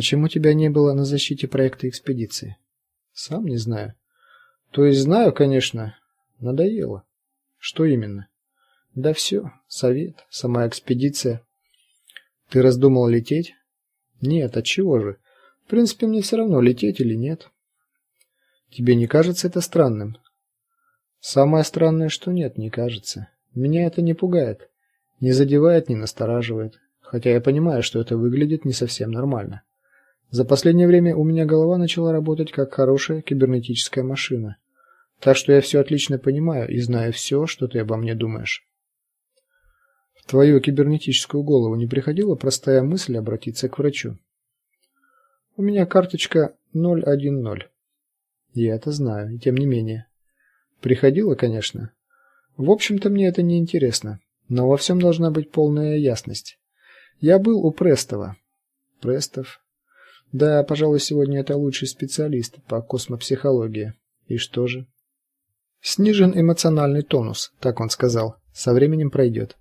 Почему тебя не было на защите проекта экспедиции? Сам не знаю. То есть знаю, конечно, надоело. Что именно? Да все, совет, сама экспедиция. Ты раздумал лететь? Нет, от чего же? В принципе, мне все равно лететь или нет. Тебе не кажется это странным? Самое странное, что нет, не кажется. Меня это не пугает, не задевает, не настораживает, хотя я понимаю, что это выглядит не совсем нормально. За последнее время у меня голова начала работать как хорошая кибернетическая машина. Так что я все отлично понимаю и знаю все, что ты обо мне думаешь. В твою кибернетическую голову не приходила простая мысль обратиться к врачу? У меня карточка 010. Я это знаю, и тем не менее. Приходила, конечно. В общем-то, мне это не интересно, но во всем должна быть полная ясность. Я был у Престова. Престов. Да, пожалуй, сегодня это лучший специалист по космопсихологии. И что же? Снижен эмоциональный тонус, так он сказал. Со временем пройдет.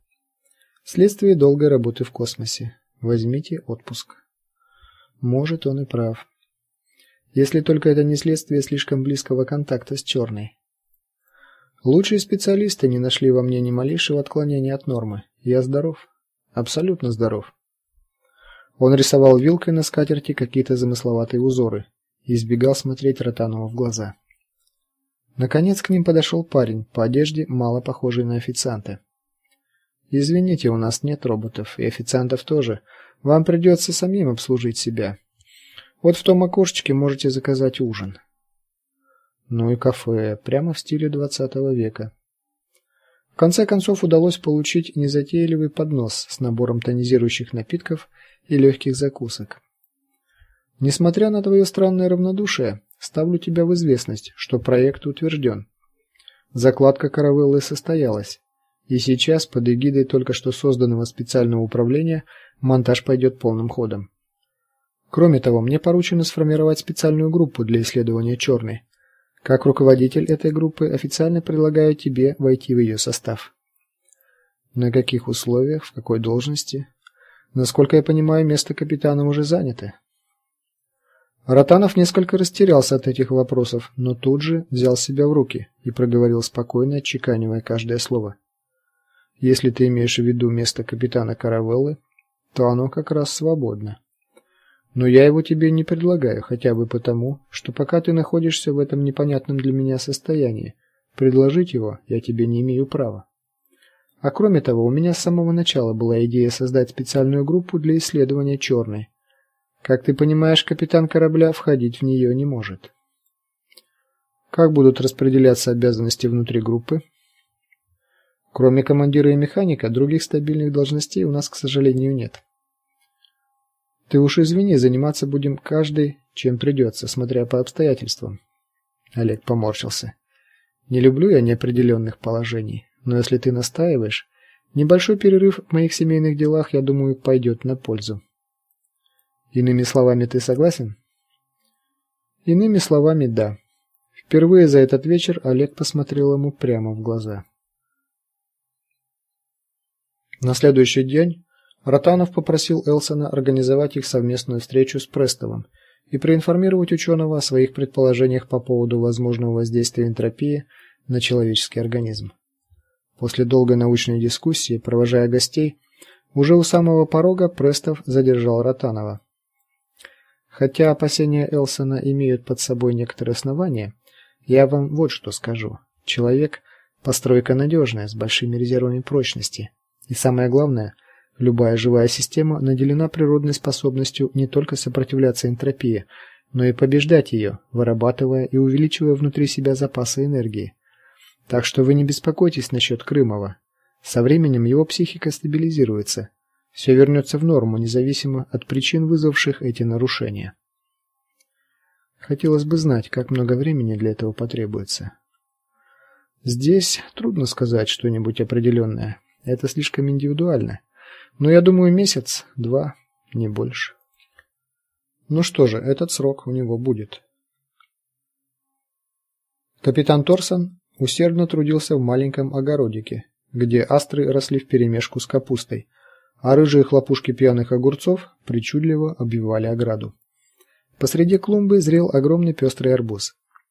Следствие долгой работы в космосе. Возьмите отпуск. Может, он и прав. Если только это не следствие слишком близкого контакта с черной. Лучшие специалисты не нашли во мне ни малейшего отклонения от нормы. Я здоров, абсолютно здоров. Он рисовал вилкой на скатерти какие-то замысловатые узоры и избегал смотреть Ротанову в глаза. Наконец к ним подошел парень, по одежде мало похожий на официанта. Извините, у нас нет роботов, и официантов тоже. Вам придется самим обслужить себя. Вот в том окошечке можете заказать ужин. Ну и кафе, прямо в стиле двадцатого века. В конце концов удалось получить незатейливый поднос с набором тонизирующих напитков и легких закусок. Несмотря на твое странное равнодушие, ставлю тебя в известность, что проект утвержден. Закладка каравеллы состоялась. И сейчас под эгидой только что созданного специального управления монтаж пойдет полным ходом. Кроме того, мне поручено сформировать специальную группу для исследования черной. Как руководитель этой группы официально предлагаю тебе войти в ее состав. На каких условиях, в какой должности? Насколько я понимаю, место капитана уже занято. Ротанов несколько растерялся от этих вопросов, но тут же взял себя в руки и проговорил спокойно, отчеканивая каждое слово. Если ты имеешь в виду место капитана Каравеллы, то оно как раз свободно. Но я его тебе не предлагаю, хотя бы потому, что пока ты находишься в этом непонятном для меня состоянии, предложить его я тебе не имею права. А кроме того, у меня с самого начала была идея создать специальную группу для исследования черной. Как ты понимаешь, капитан корабля входить в нее не может. Как будут распределяться обязанности внутри группы? Кроме командира и механика, других стабильных должностей у нас, к сожалению, нет. Ты уж извини, заниматься будем каждый, чем придется, смотря по обстоятельствам. Олег поморщился. Не люблю я неопределенных положений, но если ты настаиваешь, небольшой перерыв в моих семейных делах, я думаю, пойдет на пользу. Иными словами, ты согласен? Иными словами, да. Впервые за этот вечер Олег посмотрел ему прямо в глаза. На следующий день Ротанов попросил Элсона организовать их совместную встречу с Престовым и проинформировать ученого о своих предположениях по поводу возможного воздействия энтропии на человеческий организм. После долгой научной дискуссии, провожая гостей, уже у самого порога Престов задержал Ротанова. Хотя опасения Элсона имеют под собой некоторые основания, я вам вот что скажу. Человек постройка надежная, с большими резервами прочности. И самое главное, любая живая система наделена природной способностью не только сопротивляться энтропии, но и побеждать ее, вырабатывая и увеличивая внутри себя запасы энергии. Так что вы не беспокойтесь насчет Крымова. Со временем его психика стабилизируется. Все вернется в норму, независимо от причин, вызвавших эти нарушения. Хотелось бы знать, как много времени для этого потребуется. Здесь трудно сказать что-нибудь определенное. Это слишком индивидуально. Но я думаю, месяц, два, не больше. Ну что же, этот срок у него будет. Капитан Торсон усердно трудился в маленьком огородике, где астры росли вперемешку с капустой, а рыжие хлопушки пьяных огурцов причудливо обвивали ограду. Посреди клумбы зрел огромный пестрый арбуз.